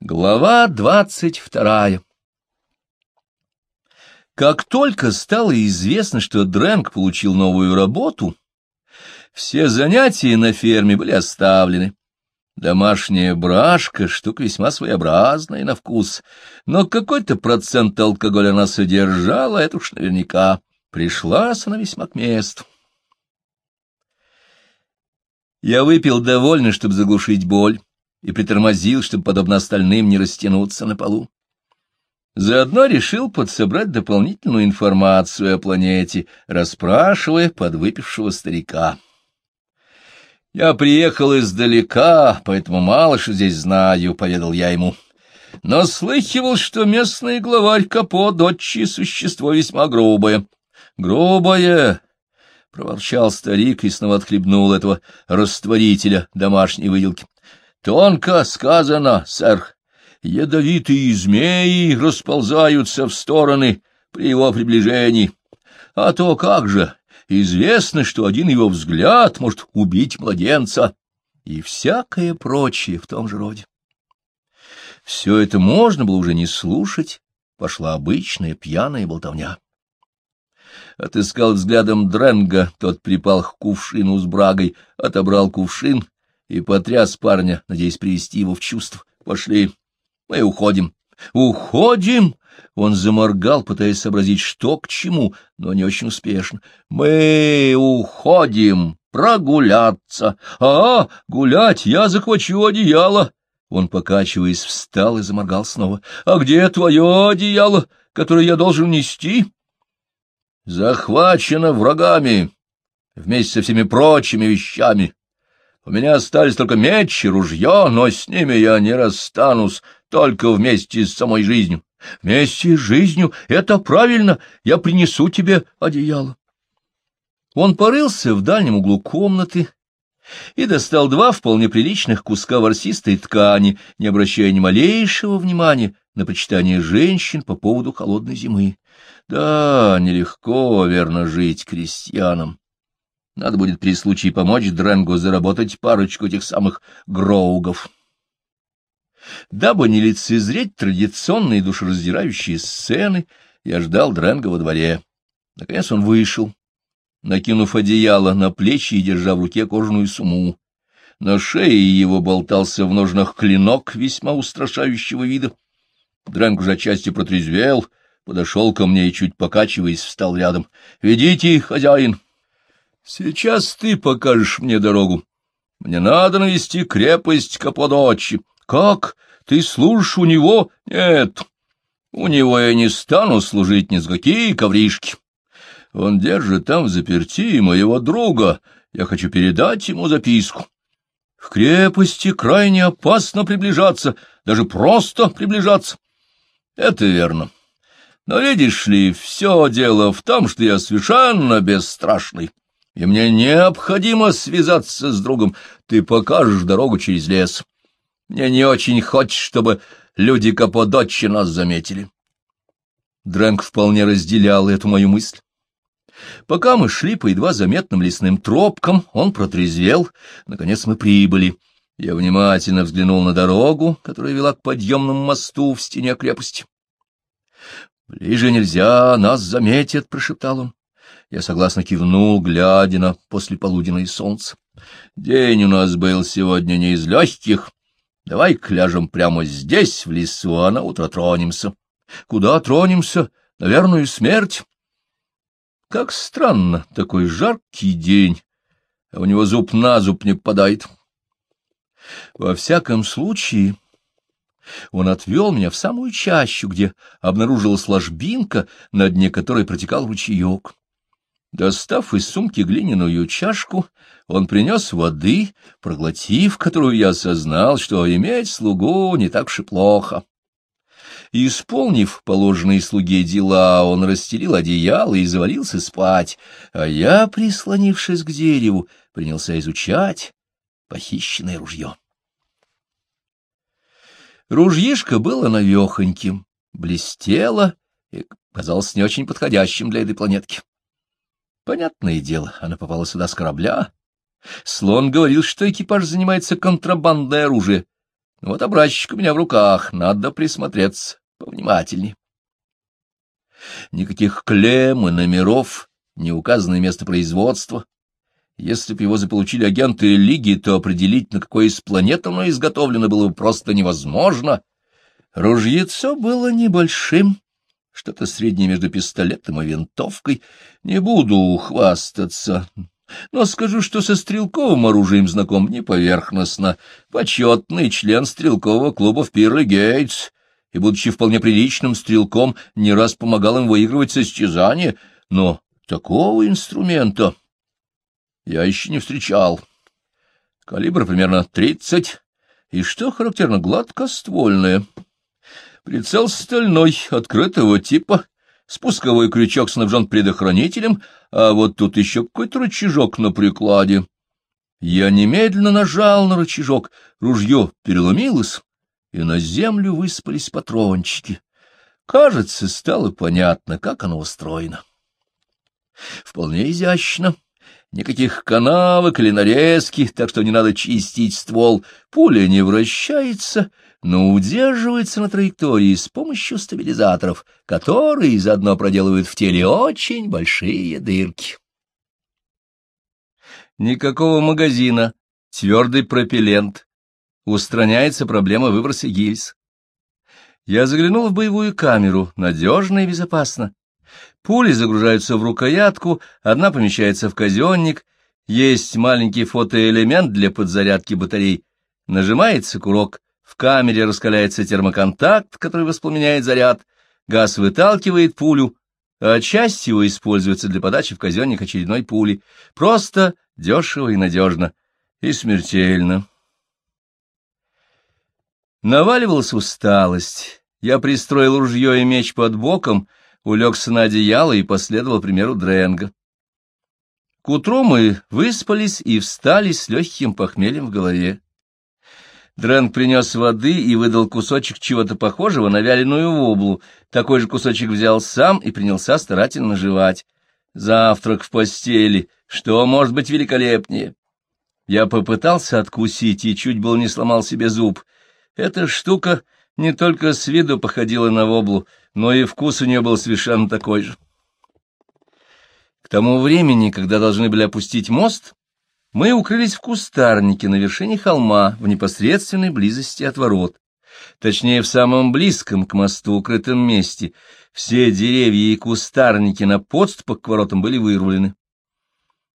Глава двадцать вторая Как только стало известно, что Дрэнк получил новую работу, все занятия на ферме были оставлены. Домашняя брашка — штука весьма своеобразная на вкус, но какой-то процент алкоголя она содержала, это уж наверняка. Пришлась она весьма к месту. Я выпил довольно, чтобы заглушить боль, и притормозил, чтобы, подобно остальным, не растянуться на полу. Заодно решил подсобрать дополнительную информацию о планете, расспрашивая подвыпившего старика. «Я приехал издалека, поэтому мало что здесь знаю», — поведал я ему. «Но слыхивал, что местный главарь Капо — дочь существо весьма грубое». «Грубое!» — проворчал старик и снова отхлебнул этого растворителя домашней выделки. — Тонко сказано, сэр. Ядовитые змеи расползаются в стороны при его приближении. А то как же, известно, что один его взгляд может убить младенца. И всякое прочее в том же роде. Все это можно было уже не слушать, пошла обычная пьяная болтовня отыскал взглядом Дренга, тот припал к кувшину с брагой, отобрал кувшин и потряс парня, надеясь привести его в чувство. Пошли, мы уходим. Уходим? Он заморгал, пытаясь сообразить, что к чему, но не очень успешно. Мы уходим прогуляться. А, гулять, я захвачу одеяло. Он, покачиваясь, встал и заморгал снова. А где твое одеяло, которое я должен нести? захвачена врагами, вместе со всеми прочими вещами. У меня остались только меч и ружье, но с ними я не расстанусь, только вместе с самой жизнью. Вместе с жизнью — это правильно, я принесу тебе одеяло. Он порылся в дальнем углу комнаты и достал два вполне приличных куска ворсистой ткани, не обращая ни малейшего внимания на почитание женщин по поводу холодной зимы. Да, нелегко, верно, жить крестьянам. Надо будет при случае помочь Дренгу заработать парочку этих самых гроугов. Дабы не лицезреть традиционные душераздирающие сцены, я ждал Дренга во дворе. Наконец он вышел, накинув одеяло на плечи и держа в руке кожаную сумму. На шее его болтался в ножнах клинок весьма устрашающего вида. Дрэнк уже отчасти протрезвел, подошел ко мне и, чуть покачиваясь, встал рядом. — Ведите, хозяин. — Сейчас ты покажешь мне дорогу. Мне надо навести крепость Каподочи. — Как? Ты служишь у него? — Нет. У него я не стану служить ни с какие ковришки. Он держит там в заперти моего друга. Я хочу передать ему записку. В крепости крайне опасно приближаться, даже просто приближаться. Это верно. Но видишь ли, все дело в том, что я совершенно бесстрашный, и мне необходимо связаться с другом. Ты покажешь дорогу через лес. Мне не очень хочется, чтобы люди Каподочи нас заметили. Дрэнк вполне разделял эту мою мысль. Пока мы шли по едва заметным лесным тропкам, он протрезвел. Наконец мы прибыли. Я внимательно взглянул на дорогу, которая вела к подъемному мосту в стене крепости. — Ближе нельзя, нас заметят, — прошептал он. Я согласно кивнул, глядя на послеполуденное солнце. День у нас был сегодня не из легких. Давай кляжем прямо здесь, в лесу, а на утро тронемся. Куда тронемся? Наверное, смерть. Как странно, такой жаркий день, а у него зуб на зуб не попадает. Во всяком случае... Он отвел меня в самую чащу, где обнаружилась ложбинка, на дне которой протекал ручеек. Достав из сумки глиняную чашку, он принес воды, проглотив которую я осознал, что иметь слугу не так уж и плохо. Исполнив положенные слуге дела, он расстелил одеяло и завалился спать, а я, прислонившись к дереву, принялся изучать похищенное ружье. Ружьишко было навехоньким, блестело и казалось не очень подходящим для этой планетки. Понятное дело, она попала сюда с корабля. Слон говорил, что экипаж занимается контрабандой оружия. Вот образчик у меня в руках, надо присмотреться повнимательней. Никаких клем и номеров, не указанное место производства. Если бы его заполучили агенты Лиги, то определить, на какой из планет оно изготовлено, было бы просто невозможно. Ружьецо было небольшим, что-то среднее между пистолетом и винтовкой. Не буду хвастаться, но скажу, что со стрелковым оружием знаком не поверхностно. Почетный член стрелкового клуба в Пирле Гейтс, и, будучи вполне приличным стрелком, не раз помогал им выигрывать состязания, но такого инструмента я еще не встречал. Калибр примерно тридцать, и, что характерно, гладкоствольное. Прицел стальной, открытого типа, спусковой крючок снабжен предохранителем, а вот тут еще какой-то рычажок на прикладе. Я немедленно нажал на рычажок, ружье переломилось, и на землю выспались патрончики. Кажется, стало понятно, как оно устроено. Вполне изящно. Никаких канавок или нарезки, так что не надо чистить ствол. Пуля не вращается, но удерживается на траектории с помощью стабилизаторов, которые заодно проделывают в теле очень большие дырки. Никакого магазина, твердый пропеллент. Устраняется проблема выброса гильз. Я заглянул в боевую камеру, надежно и безопасно. Пули загружаются в рукоятку, одна помещается в казенник, есть маленький фотоэлемент для подзарядки батарей. Нажимается курок, в камере раскаляется термоконтакт, который воспламеняет заряд, газ выталкивает пулю, а часть его используется для подачи в казенник очередной пули. Просто, дешево и надежно, и смертельно. Наваливалась усталость. Я пристроил ружье и меч под боком, улегся на одеяло и последовал примеру Дренга. К утру мы выспались и встали с легким похмельем в голове. Дрэнк принес воды и выдал кусочек чего-то похожего на вяленую воблу. Такой же кусочек взял сам и принялся старательно жевать. Завтрак в постели. Что может быть великолепнее? Я попытался откусить и чуть было не сломал себе зуб. Эта штука не только с виду походила на воблу, но и вкус у нее был совершенно такой же. К тому времени, когда должны были опустить мост, мы укрылись в кустарнике на вершине холма в непосредственной близости от ворот. Точнее, в самом близком к мосту укрытом месте. Все деревья и кустарники на подступах к воротам были вырвлены.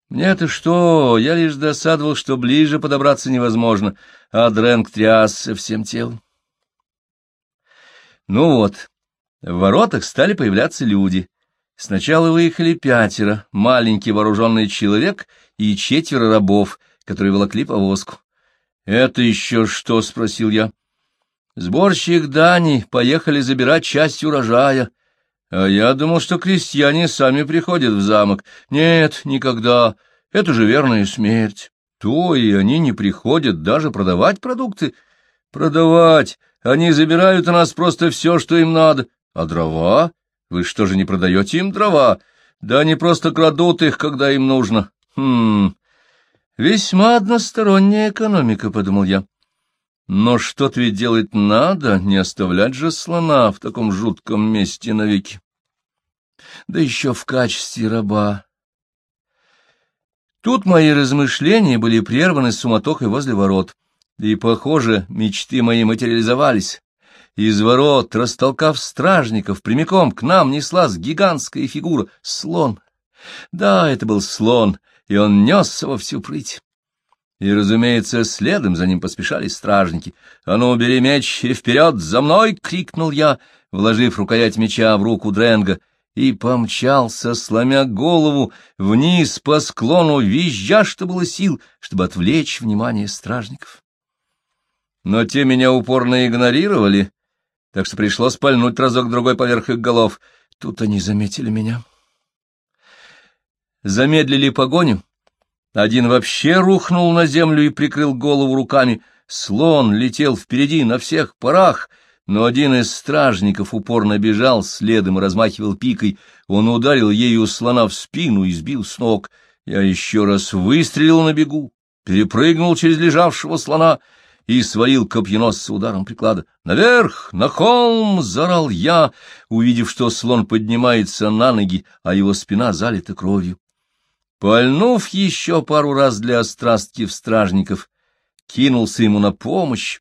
Мне-то что, я лишь досадовал, что ближе подобраться невозможно, а Дрэнк трясся всем телом. Ну вот, в воротах стали появляться люди. Сначала выехали пятеро, маленький вооруженный человек и четверо рабов, которые волокли повозку. — Это еще что? — спросил я. — Сборщик Дани поехали забирать часть урожая. А я думал, что крестьяне сами приходят в замок. Нет, никогда. Это же верная смерть. То и они не приходят даже продавать продукты. Продавать. Они забирают у нас просто все, что им надо. А дрова? Вы что же не продаете им дрова? Да они просто крадут их, когда им нужно. Хм, весьма односторонняя экономика, — подумал я. Но что-то ведь делать надо, не оставлять же слона в таком жутком месте навеки. Да еще в качестве раба. Тут мои размышления были прерваны суматохой возле ворот, и, похоже, мечты мои материализовались. Из ворот, растолкав стражников, прямиком к нам неслась гигантская фигура — слон. Да, это был слон, и он несся во всю прыть. И, разумеется, следом за ним поспешали стражники. «А ну, бери меч и вперед, за мной!» — крикнул я, вложив рукоять меча в руку Дренга, и помчался, сломя голову, вниз по склону, визжа, что было сил, чтобы отвлечь внимание стражников. Но те меня упорно игнорировали, так что пришлось пальнуть разок-другой поверх их голов. Тут они заметили меня. Замедлили погоню. Один вообще рухнул на землю и прикрыл голову руками. Слон летел впереди на всех парах, но один из стражников упорно бежал следом размахивал пикой. Он ударил ею слона в спину и сбил с ног. Я еще раз выстрелил на бегу, перепрыгнул через лежавшего слона и свалил копьеносца ударом приклада. «Наверх! На холм!» — зарал я, увидев, что слон поднимается на ноги, а его спина залита кровью. Пальнув еще пару раз для острастки в стражников, кинулся ему на помощь,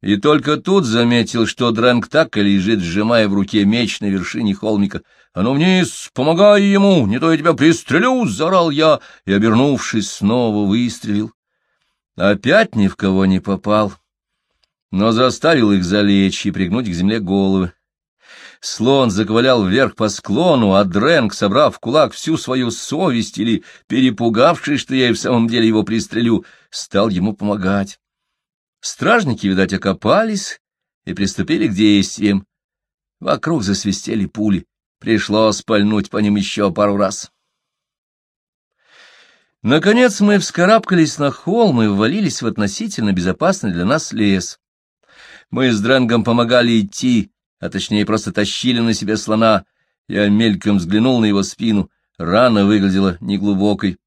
и только тут заметил, что Дрэнк так и лежит, сжимая в руке меч на вершине холмика. «А ну вниз, помогай ему, не то я тебя пристрелю!» — заорал я, и, обернувшись, снова выстрелил. Опять ни в кого не попал, но заставил их залечь и пригнуть к земле головы. Слон заковылял вверх по склону, а Дрэнк, собрав в кулак всю свою совесть или перепугавшись, что я и в самом деле его пристрелю, стал ему помогать. Стражники, видать, окопались и приступили к действиям. Вокруг засвистели пули. Пришлось пальнуть по ним еще пару раз. Наконец мы вскарабкались на холм и ввалились в относительно безопасный для нас лес. Мы с Дрэнгом помогали идти, а точнее просто тащили на себе слона. Я мельком взглянул на его спину, рана выглядела неглубокой.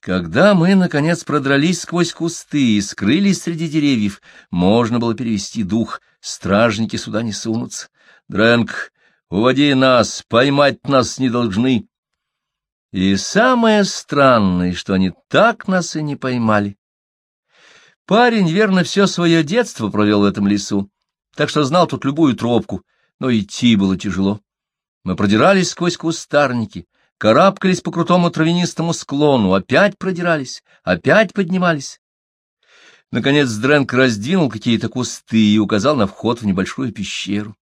Когда мы, наконец, продрались сквозь кусты и скрылись среди деревьев, можно было перевести дух, стражники сюда не сунутся. Дрэнк, уводи нас, поймать нас не должны. И самое странное, что они так нас и не поймали. Парень, верно, все свое детство провел в этом лесу, так что знал тут любую тропку, но идти было тяжело. Мы продирались сквозь кустарники, карабкались по крутому травянистому склону, опять продирались, опять поднимались. Наконец Дрэнк раздвинул какие-то кусты и указал на вход в небольшую пещеру.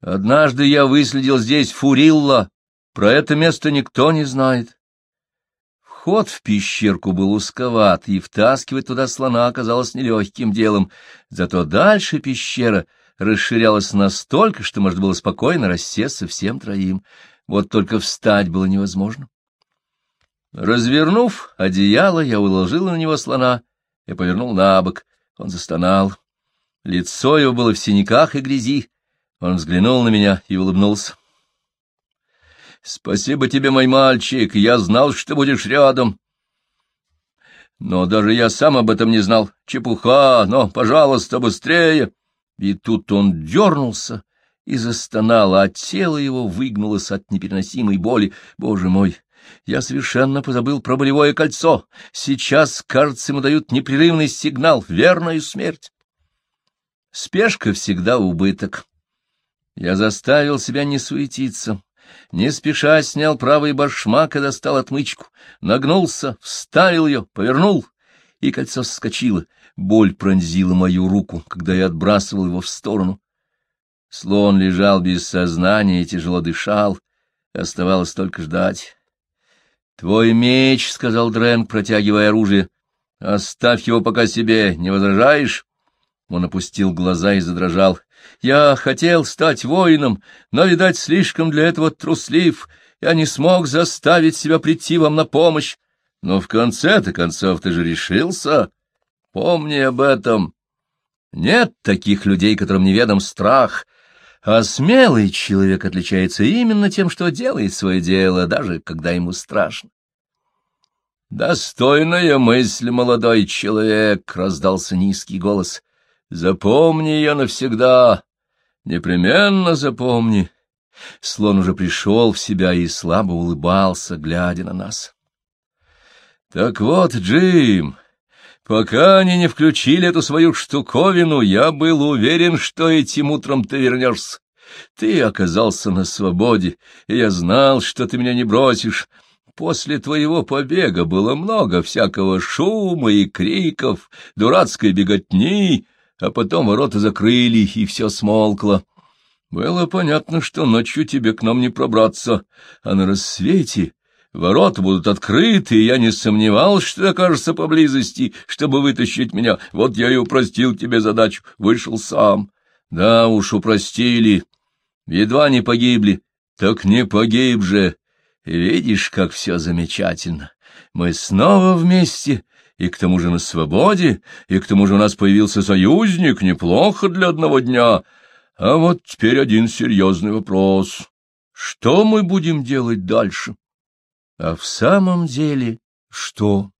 Однажды я выследил здесь Фурилла, про это место никто не знает. Вход в пещерку был узковат, и втаскивать туда слона оказалось нелегким делом. Зато дальше пещера расширялась настолько, что можно было спокойно рассесться всем троим. Вот только встать было невозможно. Развернув одеяло, я уложил на него слона и повернул на бок. Он застонал. Лицо его было в синяках и грязи. Он взглянул на меня и улыбнулся. Спасибо тебе, мой мальчик, я знал, что будешь рядом. Но даже я сам об этом не знал. Чепуха, но, пожалуйста, быстрее. И тут он дернулся и застонал, а тело его выгнулось от непереносимой боли. Боже мой! Я совершенно позабыл про болевое кольцо. Сейчас, кажется, ему дают непрерывный сигнал, верную смерть. Спешка всегда убыток. Я заставил себя не суетиться, не спеша снял правый башмак и достал отмычку, нагнулся, вставил ее, повернул, и кольцо соскочило. Боль пронзила мою руку, когда я отбрасывал его в сторону. Слон лежал без сознания и тяжело дышал. Оставалось только ждать. — Твой меч, — сказал Дрэнк, протягивая оружие. — Оставь его пока себе, не возражаешь? Он опустил глаза и задрожал. Я хотел стать воином, но, видать, слишком для этого труслив. Я не смог заставить себя прийти вам на помощь. Но в конце-то концов ты же решился. Помни об этом. Нет таких людей, которым неведом страх. А смелый человек отличается именно тем, что делает свое дело, даже когда ему страшно. «Достойная мысль, молодой человек!» — раздался низкий голос. Запомни ее навсегда, непременно запомни. Слон уже пришел в себя и слабо улыбался, глядя на нас. Так вот, Джим, пока они не включили эту свою штуковину, я был уверен, что этим утром ты вернешься. Ты оказался на свободе, и я знал, что ты меня не бросишь. После твоего побега было много всякого шума и криков, дурацкой беготни, а потом ворота закрыли, и все смолкло. Было понятно, что ночью тебе к нам не пробраться, а на рассвете ворота будут открыты, и я не сомневался, что окажется поблизости, чтобы вытащить меня. Вот я и упростил тебе задачу, вышел сам. Да уж, упростили. Едва не погибли. Так не погиб же. Видишь, как все замечательно. Мы снова вместе, и к тому же на свободе, и к тому же у нас появился союзник, неплохо для одного дня. А вот теперь один серьезный вопрос. Что мы будем делать дальше? А в самом деле что?